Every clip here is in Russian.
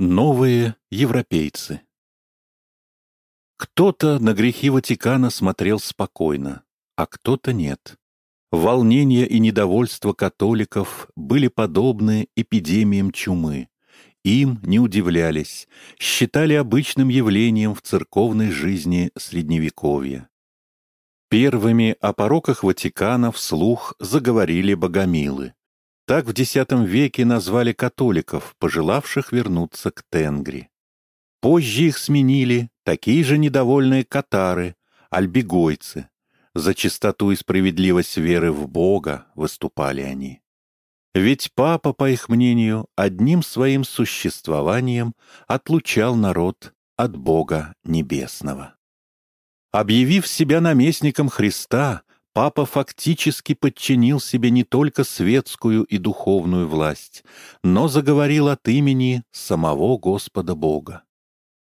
Новые европейцы Кто-то на грехи Ватикана смотрел спокойно, а кто-то нет. Волнение и недовольство католиков были подобны эпидемиям чумы. Им не удивлялись, считали обычным явлением в церковной жизни Средневековья. Первыми о пороках Ватикана вслух заговорили богомилы. Так в X веке назвали католиков, пожелавших вернуться к Тенгри. Позже их сменили такие же недовольные катары, альбегойцы. За чистоту и справедливость веры в Бога выступали они. Ведь папа, по их мнению, одним своим существованием отлучал народ от Бога Небесного. Объявив себя наместником Христа, папа фактически подчинил себе не только светскую и духовную власть, но заговорил от имени самого Господа Бога.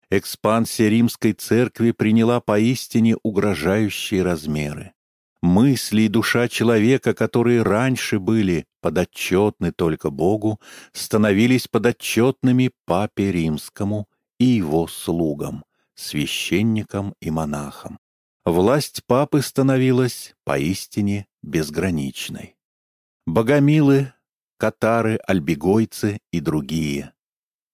Экспансия римской церкви приняла поистине угрожающие размеры. Мысли и душа человека, которые раньше были подотчетны только Богу, становились подотчетными папе римскому и его слугам, священникам и монахам власть папы становилась поистине безграничной. Богомилы, катары, альбегойцы и другие.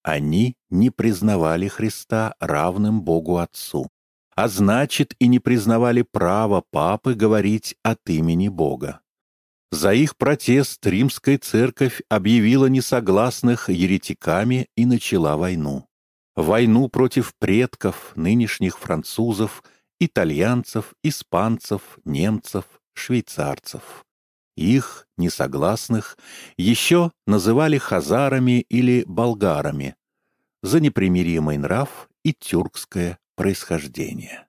Они не признавали Христа равным Богу Отцу, а значит и не признавали права папы говорить от имени Бога. За их протест римская церковь объявила несогласных еретиками и начала войну. Войну против предков нынешних французов – итальянцев, испанцев, немцев, швейцарцев. Их, несогласных, еще называли хазарами или болгарами за непримиримый нрав и тюркское происхождение.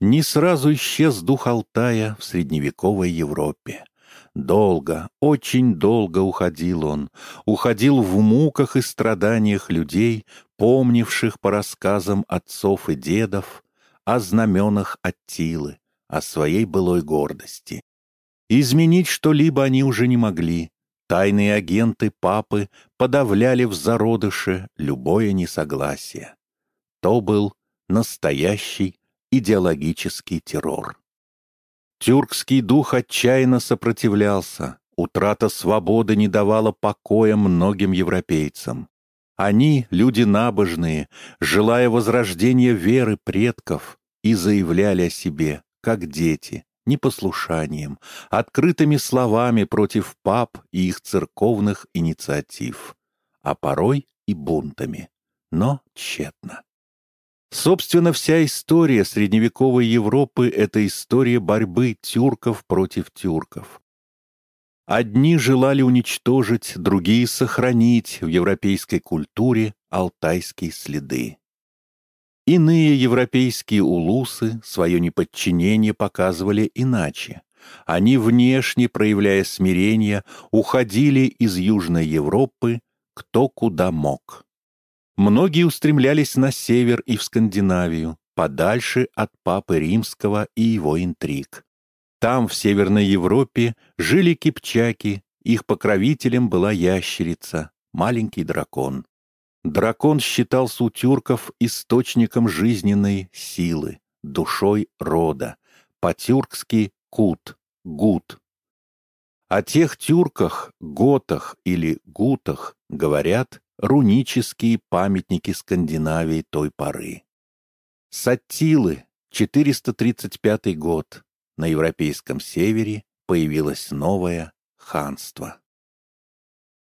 Не сразу исчез дух Алтая в средневековой Европе. Долго, очень долго уходил он, уходил в муках и страданиях людей, помнивших по рассказам отцов и дедов о знаменах Аттилы, о своей былой гордости. Изменить что-либо они уже не могли. Тайные агенты папы подавляли в зародыше любое несогласие. То был настоящий идеологический террор. Тюркский дух отчаянно сопротивлялся, утрата свободы не давала покоя многим европейцам. Они, люди набожные, желая возрождения веры предков, и заявляли о себе, как дети, непослушанием, открытыми словами против пап и их церковных инициатив, а порой и бунтами, но тщетно. Собственно, вся история средневековой Европы — это история борьбы тюрков против тюрков. Одни желали уничтожить, другие — сохранить в европейской культуре алтайские следы. Иные европейские улусы свое неподчинение показывали иначе. Они, внешне проявляя смирение, уходили из Южной Европы кто куда мог. Многие устремлялись на север и в Скандинавию, подальше от Папы Римского и его интриг. Там, в Северной Европе, жили кипчаки, их покровителем была ящерица, маленький дракон. Дракон считался у тюрков источником жизненной силы, душой рода, по-тюркски кут, гут. О тех тюрках, готах или гутах говорят рунические памятники Скандинавии той поры. Саттилы, 435 год, на европейском севере появилось новое ханство.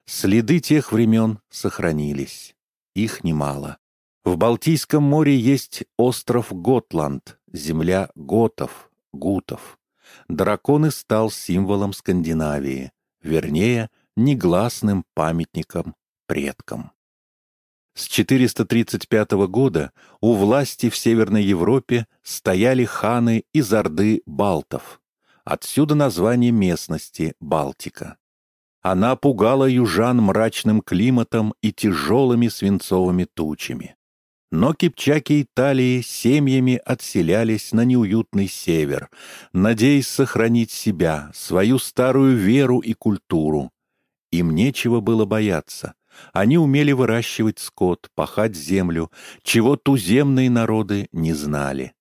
Следы тех времен сохранились. Их немало. В Балтийском море есть остров Готланд, земля готов, гутов. Дракон и стал символом Скандинавии, вернее, негласным памятником предкам. С 435 года у власти в Северной Европе стояли ханы из Орды Балтов. Отсюда название местности Балтика. Она пугала южан мрачным климатом и тяжелыми свинцовыми тучами. Но кипчаки Италии семьями отселялись на неуютный север, надеясь сохранить себя, свою старую веру и культуру. Им нечего было бояться — Они умели выращивать скот, пахать землю, чего туземные народы не знали.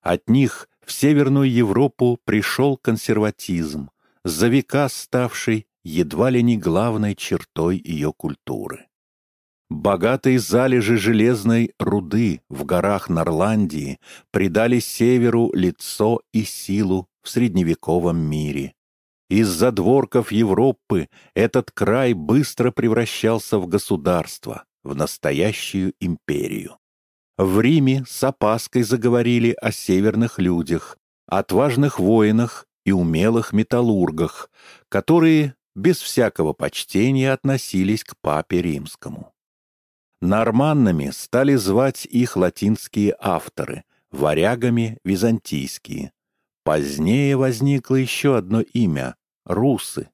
От них в Северную Европу пришел консерватизм, за века ставший едва ли не главной чертой ее культуры. Богатые залежи железной руды в горах Норландии придали северу лицо и силу в средневековом мире. Из задворков Европы этот край быстро превращался в государство, в настоящую империю. В Риме с опаской заговорили о северных людях, отважных воинах и умелых металлургах, которые без всякого почтения относились к папе римскому. Норманнами стали звать их латинские авторы, варягами — византийские. Позднее возникло еще одно имя — русы.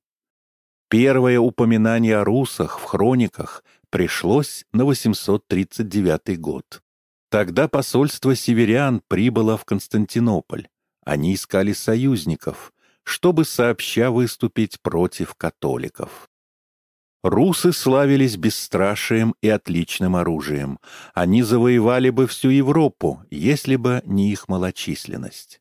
Первое упоминание о русах в хрониках пришлось на 839 год. Тогда посольство северян прибыло в Константинополь. Они искали союзников, чтобы сообща выступить против католиков. Русы славились бесстрашием и отличным оружием. Они завоевали бы всю Европу, если бы не их малочисленность.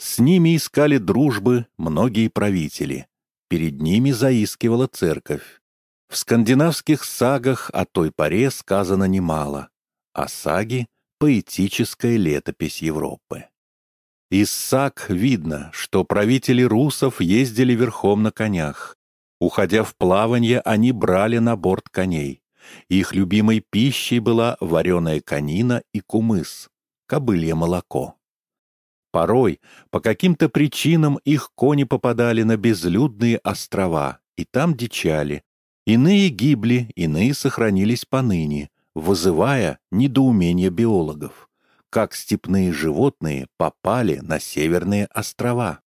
С ними искали дружбы многие правители. Перед ними заискивала церковь. В скандинавских сагах о той поре сказано немало, а саги — поэтическая летопись Европы. Из саг видно, что правители русов ездили верхом на конях, Уходя в плавание, они брали на борт коней. Их любимой пищей была вареная конина и кумыс, кобылье молоко. Порой, по каким-то причинам, их кони попадали на безлюдные острова, и там дичали. Иные гибли, иные сохранились поныне, вызывая недоумение биологов. Как степные животные попали на северные острова.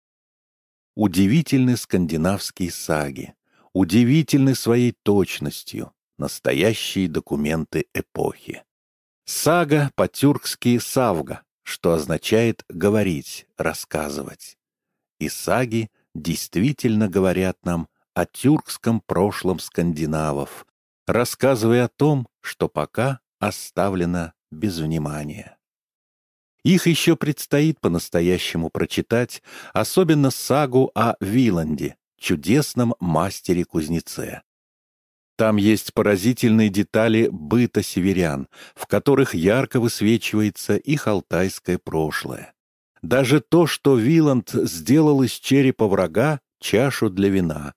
Удивительны скандинавские саги удивительны своей точностью, настоящие документы эпохи. Сага по-тюркски «савга», что означает «говорить», «рассказывать». И саги действительно говорят нам о тюркском прошлом скандинавов, рассказывая о том, что пока оставлено без внимания. Их еще предстоит по-настоящему прочитать, особенно сагу о Виланде, чудесном мастере-кузнеце. Там есть поразительные детали быта северян, в которых ярко высвечивается их алтайское прошлое. Даже то, что Виланд сделал из черепа врага чашу для вина.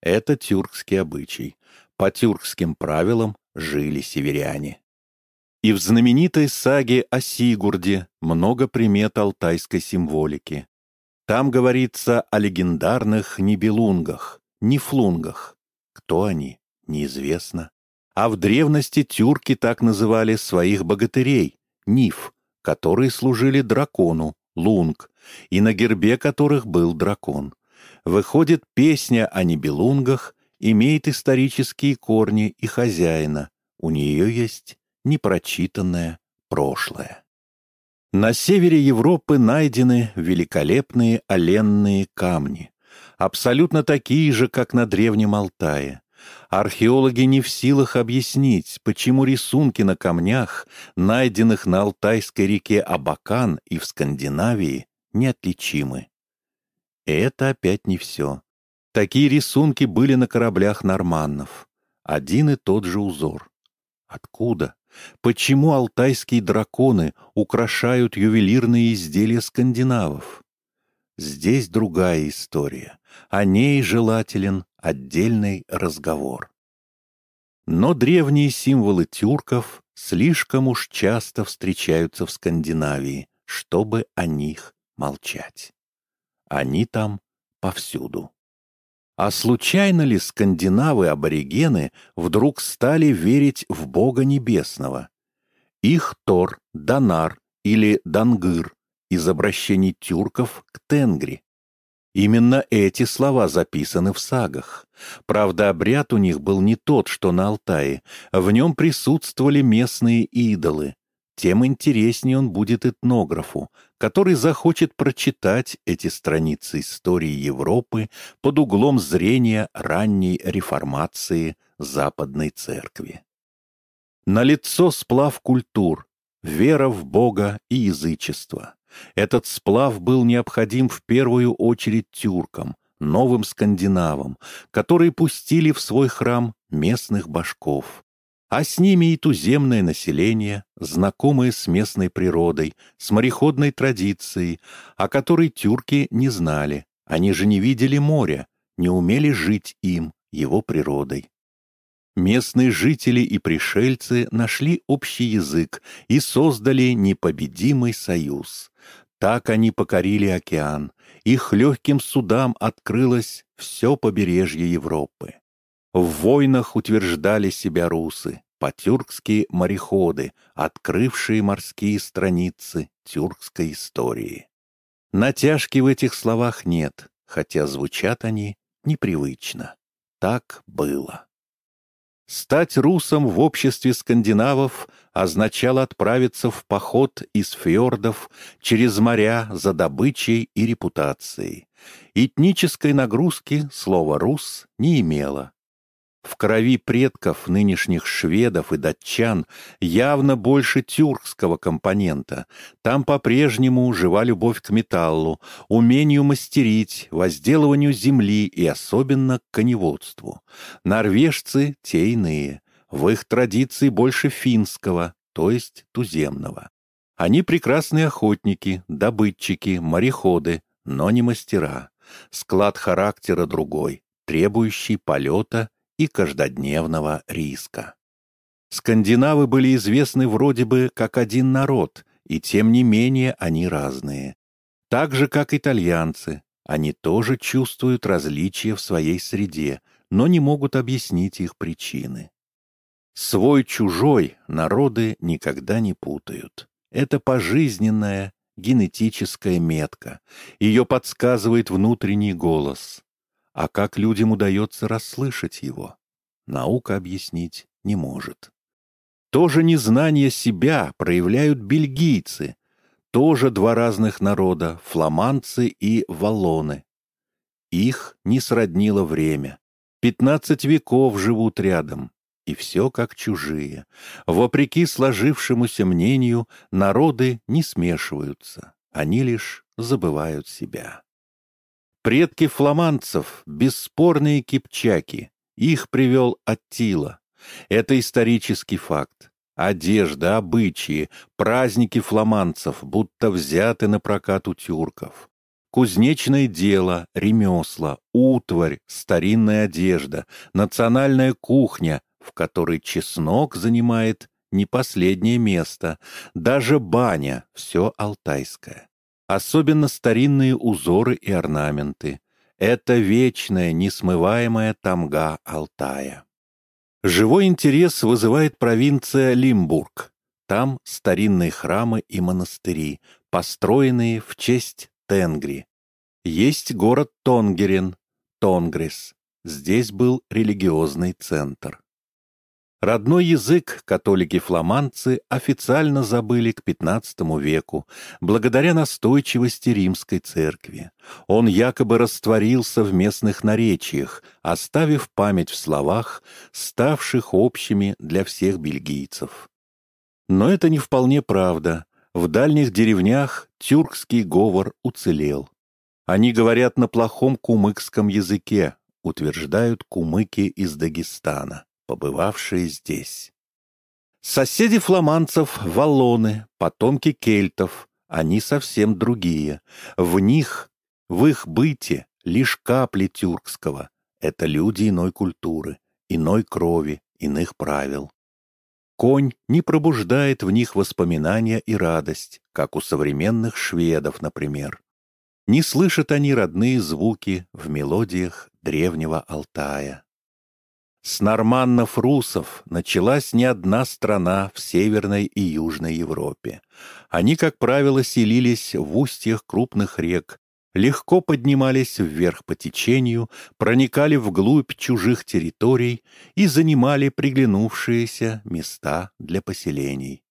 Это тюркский обычай. По тюркским правилам жили северяне. И в знаменитой саге о Сигурде много примет алтайской символики. Там говорится о легендарных нибелунгах, нифлунгах. Кто они, неизвестно. А в древности тюрки так называли своих богатырей, ниф, которые служили дракону, лунг, и на гербе которых был дракон. Выходит, песня о нибелунгах имеет исторические корни и хозяина, у нее есть непрочитанное прошлое. На севере Европы найдены великолепные оленные камни, абсолютно такие же, как на Древнем Алтае. Археологи не в силах объяснить, почему рисунки на камнях, найденных на Алтайской реке Абакан и в Скандинавии, неотличимы. И это опять не все. Такие рисунки были на кораблях норманнов. Один и тот же узор. Откуда? Почему алтайские драконы украшают ювелирные изделия скандинавов? Здесь другая история. О ней желателен отдельный разговор. Но древние символы тюрков слишком уж часто встречаются в Скандинавии, чтобы о них молчать. Они там повсюду. А случайно ли скандинавы-аборигены вдруг стали верить в Бога Небесного? Их Тор, Данар или Дангыр из обращений тюрков к Тенгри. Именно эти слова записаны в сагах. Правда, обряд у них был не тот, что на Алтае. В нем присутствовали местные идолы. тем интереснее он будет этнографу, который захочет прочитать эти страницы истории Европы под углом зрения ранней реформации Западной Церкви. Налицо сплав культур, вера в Бога и язычество. Этот сплав был необходим в первую очередь тюркам, новым скандинавам, которые пустили в свой храм местных башков. А с ними и туземное население, знакомое с местной природой, с мореходной традицией, о которой тюрки не знали. Они же не видели моря, не умели жить им, его природой. Местные жители и пришельцы нашли общий язык и создали непобедимый союз. Так они покорили океан, их легким судам открылось все побережье Европы. В войнах утверждали себя русы, потюркские мореходы, открывшие морские страницы тюркской истории. Натяжки в этих словах нет, хотя звучат они непривычно. Так было. Стать русом в обществе скандинавов означало отправиться в поход из фьордов через моря за добычей и репутацией. Этнической нагрузки слово «рус» не имело. В крови предков нынешних шведов и датчан явно больше тюркского компонента. Там по-прежнему жива любовь к металлу, умению мастерить, возделыванию земли и особенно к коневодству. Норвежцы — те иные. В их традиции больше финского, то есть туземного. Они прекрасные охотники, добытчики, мореходы, но не мастера. Склад характера другой, требующий полета и каждодневного риска. Скандинавы были известны вроде бы как один народ, и тем не менее они разные. Так же, как итальянцы, они тоже чувствуют различия в своей среде, но не могут объяснить их причины. Свой-чужой народы никогда не путают. Это пожизненная генетическая метка. Ее подсказывает внутренний голос. А как людям удается расслышать его? Наука объяснить не может. Тоже незнание себя проявляют бельгийцы, тоже два разных народа, фламандцы и валлоны. Их не сроднило время. Пятнадцать веков живут рядом, и все как чужие. Вопреки сложившемуся мнению, народы не смешиваются, они лишь забывают себя. Предки фламандцев — бесспорные кипчаки. Их привел Аттила. Это исторический факт. Одежда, обычаи, праздники фламандцев будто взяты на прокат у тюрков. Кузнечное дело, ремесла, утварь, старинная одежда, национальная кухня, в которой чеснок занимает не последнее место, даже баня, все алтайское особенно старинные узоры и орнаменты. Это вечная, несмываемая тамга Алтая. Живой интерес вызывает провинция Лимбург. Там старинные храмы и монастыри, построенные в честь Тенгри. Есть город Тонгерен, Тонгрис. Здесь был религиозный центр. Родной язык католики-фламандцы официально забыли к XV веку, благодаря настойчивости римской церкви. Он якобы растворился в местных наречиях, оставив память в словах, ставших общими для всех бельгийцев. Но это не вполне правда. В дальних деревнях тюркский говор уцелел. Они говорят на плохом кумыкском языке, утверждают кумыки из Дагестана побывавшие здесь. Соседи фламандцев — валлоны, потомки кельтов, они совсем другие. В них, в их быте, лишь капли тюркского. Это люди иной культуры, иной крови, иных правил. Конь не пробуждает в них воспоминания и радость, как у современных шведов, например. Не слышат они родные звуки в мелодиях древнего Алтая. С норманнов-русов началась не одна страна в Северной и Южной Европе. Они, как правило, селились в устьях крупных рек, легко поднимались вверх по течению, проникали вглубь чужих территорий и занимали приглянувшиеся места для поселений.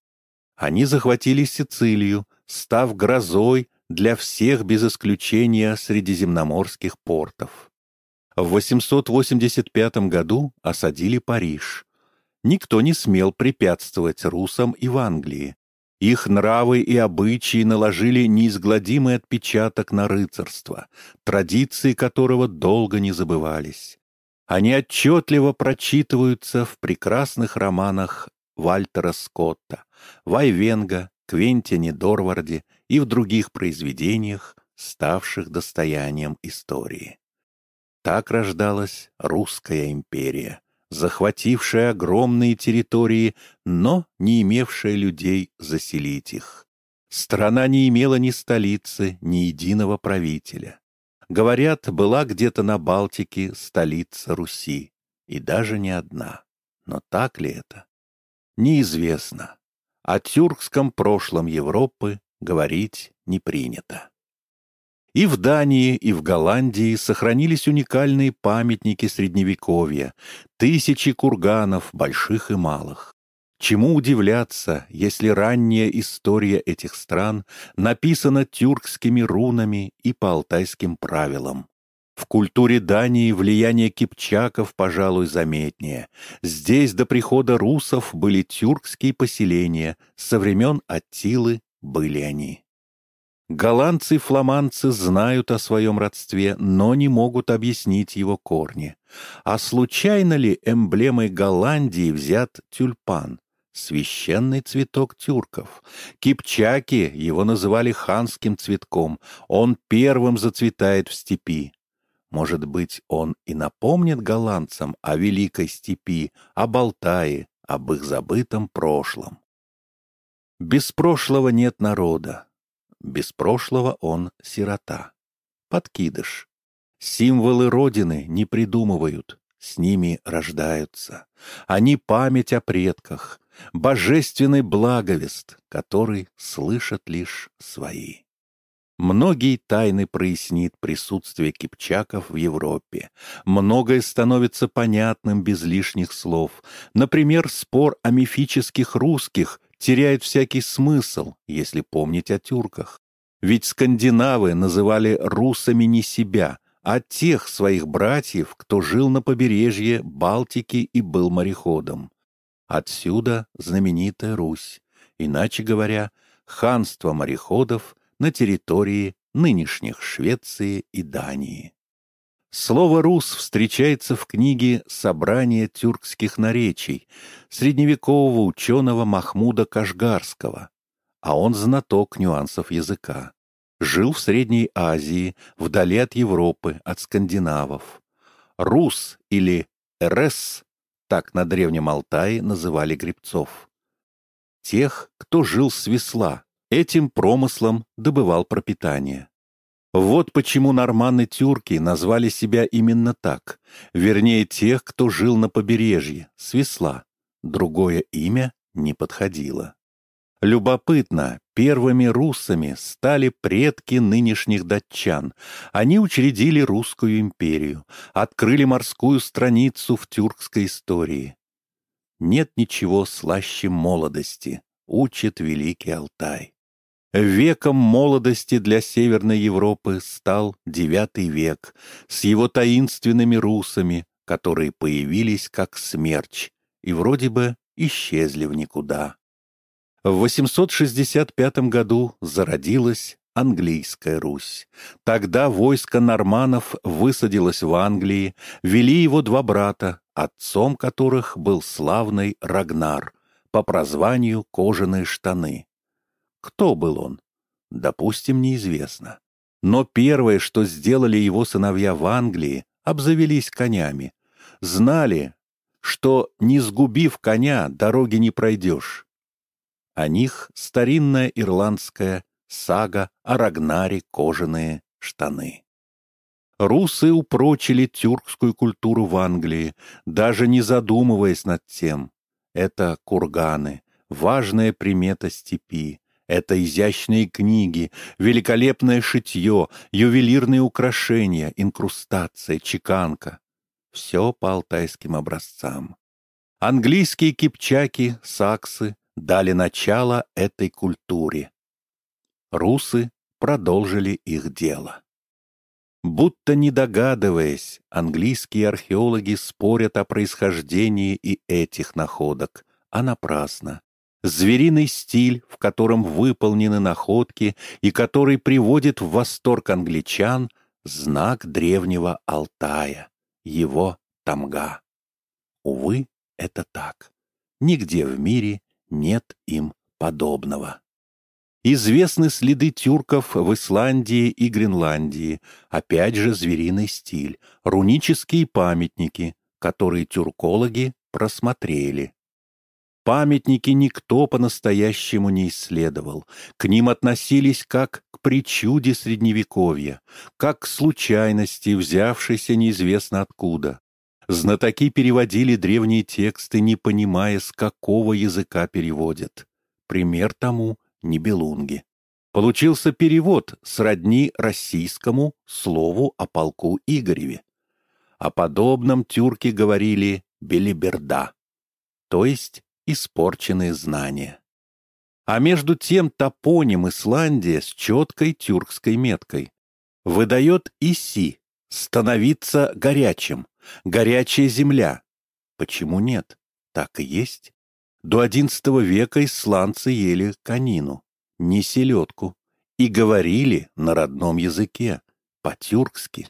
Они захватили Сицилию, став грозой для всех без исключения средиземноморских портов. В 885 году осадили Париж. Никто не смел препятствовать русам и в Англии. Их нравы и обычаи наложили неизгладимый отпечаток на рыцарство, традиции которого долго не забывались. Они отчетливо прочитываются в прекрасных романах Вальтера Скотта, Вайвенга, Квентине Дорварде и в других произведениях, ставших достоянием истории. Так рождалась Русская империя, захватившая огромные территории, но не имевшая людей заселить их. Страна не имела ни столицы, ни единого правителя. Говорят, была где-то на Балтике столица Руси, и даже не одна. Но так ли это? Неизвестно. О тюркском прошлом Европы говорить не принято. И в Дании, и в Голландии сохранились уникальные памятники Средневековья, тысячи курганов, больших и малых. Чему удивляться, если ранняя история этих стран написана тюркскими рунами и по алтайским правилам? В культуре Дании влияние кипчаков, пожалуй, заметнее. Здесь до прихода русов были тюркские поселения, со времен Аттилы были они. Голландцы и фламандцы знают о своем родстве, но не могут объяснить его корни. А случайно ли эмблемой Голландии взят тюльпан? Священный цветок тюрков. Кипчаки его называли ханским цветком. Он первым зацветает в степи. Может быть, он и напомнит голландцам о великой степи, о Балтае, об их забытом прошлом. Без прошлого нет народа, без прошлого он сирота. Подкидыш. Символы Родины не придумывают, с ними рождаются. Они память о предках, божественный благовест, который слышат лишь свои. Многие тайны прояснит присутствие кипчаков в Европе. Многое становится понятным без лишних слов. Например, спор о мифических русских теряет всякий смысл, если помнить о тюрках. Ведь скандинавы называли русами не себя, а тех своих братьев, кто жил на побережье Балтики и был мореходом. Отсюда знаменитая Русь, иначе говоря, ханство мореходов на территории нынешних Швеции и Дании. Слово «рус» встречается в книге «Собрание тюркских наречий» средневекового ученого Махмуда Кашгарского, а он знаток нюансов языка. Жил в Средней Азии, вдали от Европы, от скандинавов. Рус или Эрес, так на Древнем Алтае называли гребцов. Тех, кто жил с весла, этим промыслом добывал пропитание. Вот почему норманы-тюрки назвали себя именно так, вернее тех, кто жил на побережье, с. Другое имя не подходило. Любопытно, первыми русами стали предки нынешних датчан. Они учредили русскую империю, открыли морскую страницу в тюркской истории. Нет ничего слаще молодости, учит Великий Алтай. Веком молодости для Северной Европы стал IX век с его таинственными русами, которые появились как смерч и вроде бы исчезли в никуда. В 865 году зародилась Английская Русь. Тогда войско норманов высадилось в Англии, вели его два брата, отцом которых был славный Рагнар, по прозванию «Кожаные штаны». Кто был он? Допустим, неизвестно. Но первое, что сделали его сыновья в Англии, обзавелись конями. Знали, что, не сгубив коня, дороги не пройдешь. О них старинная ирландская сага о Рагнаре кожаные штаны. Русы упрочили тюркскую культуру в Англии, даже не задумываясь над тем. Это курганы, важная примета степи, это изящные книги, великолепное шитье, ювелирные украшения, инкрустация, чеканка. Все по алтайским образцам. Английские кипчаки, саксы, дали начало этой культуре. Русы продолжили их дело. Будто не догадываясь, английские археологи спорят о происхождении и этих находок, а напрасно. Звериный стиль, в котором выполнены находки и который приводит в восторг англичан, знак древнего Алтая, его тамга. Увы, это так. Нигде в мире нет им подобного. Известны следы тюрков в Исландии и Гренландии, опять же звериный стиль, рунические памятники, которые тюркологи просмотрели. Памятники никто по-настоящему не исследовал, к ним относились как к причуде Средневековья, как к случайности, взявшейся неизвестно откуда. Знатоки переводили древние тексты, не понимая, с какого языка переводят. Пример тому Нибелунги. Получился перевод сродни российскому слову о полку Игореве. О подобном тюрки говорили «белиберда», то есть испорченные знания. А между тем топоним Исландия с четкой тюркской меткой выдает «иси» — становиться горячим, горячая земля. Почему нет? Так и есть. До XI века исландцы ели конину, не селедку, и говорили на родном языке, по-тюркски.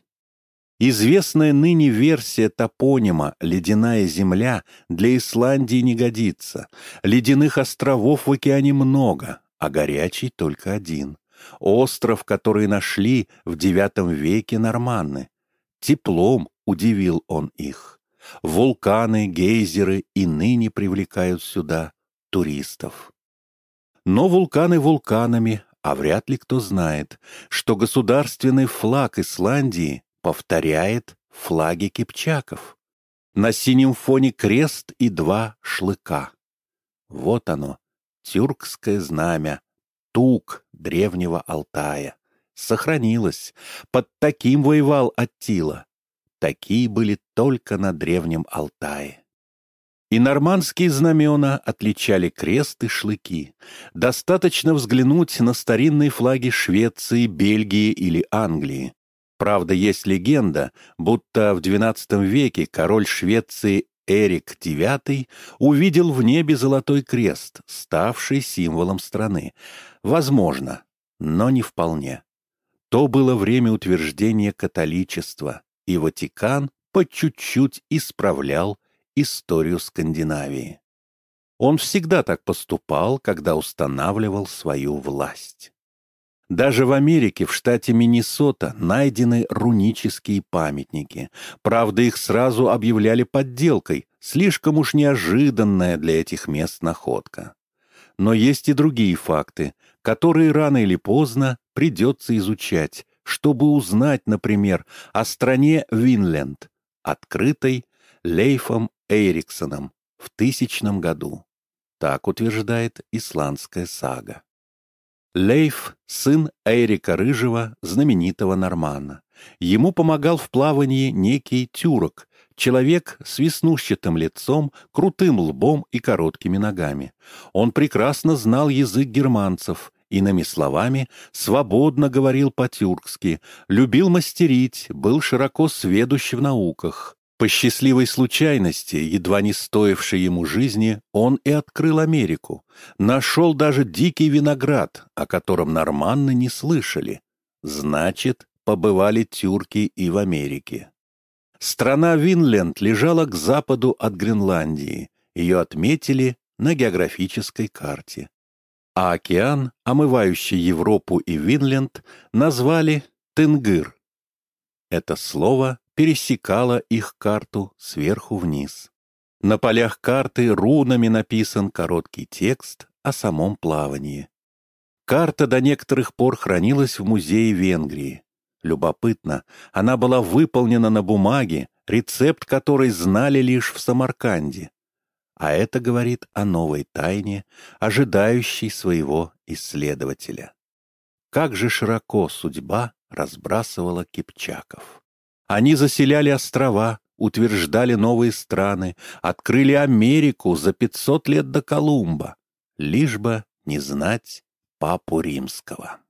Известная ныне версия топонима «Ледяная земля» для Исландии не годится. Ледяных островов в океане много, а горячий только один. Остров, который нашли в IX веке норманны. Теплом удивил он их. Вулканы, гейзеры и ныне привлекают сюда туристов. Но вулканы вулканами, а вряд ли кто знает, что государственный флаг Исландии повторяет флаги кипчаков. На синем фоне крест и два шлыка. Вот оно, тюркское знамя, тук древнего Алтая. Сохранилось. Под таким воевал Аттила. Такие были только на Древнем Алтае. И нормандские знамена отличали крест и шлыки. Достаточно взглянуть на старинные флаги Швеции, Бельгии или Англии. Правда, есть легенда, будто в XII веке король Швеции Эрик IX увидел в небе золотой крест, ставший символом страны. Возможно, но не вполне. То было время утверждения католичества, и Ватикан по чуть-чуть исправлял историю Скандинавии. Он всегда так поступал, когда устанавливал свою власть. Даже в Америке, в штате Миннесота, найдены рунические памятники. Правда, их сразу объявляли подделкой, слишком уж неожиданная для этих мест находка. Но есть и другие факты, которые рано или поздно придется изучать, чтобы узнать, например, о стране Винленд, открытой Лейфом Эриксоном в тысячном году. Так утверждает исландская сага. Лейф — сын Эрика Рыжего, знаменитого нормана. Ему помогал в плавании некий тюрок, человек с веснущатым лицом, крутым лбом и короткими ногами. Он прекрасно знал язык германцев Иными словами, свободно говорил по-тюркски, любил мастерить, был широко сведущ в науках. По счастливой случайности, едва не стоившей ему жизни, он и открыл Америку. Нашел даже дикий виноград, о котором норманны не слышали. Значит, побывали тюрки и в Америке. Страна Винленд лежала к западу от Гренландии. Ее отметили на географической карте а океан, омывающий Европу и Винленд, назвали Тенгыр. Это слово пересекало их карту сверху вниз. На полях карты рунами написан короткий текст о самом плавании. Карта до некоторых пор хранилась в музее Венгрии. Любопытно, она была выполнена на бумаге, рецепт которой знали лишь в Самарканде. А это говорит о новой тайне, ожидающей своего исследователя. Как же широко судьба разбрасывала кипчаков. Они заселяли острова, утверждали новые страны, открыли Америку за 500 лет до Колумба. лишь бы не знать папу римского.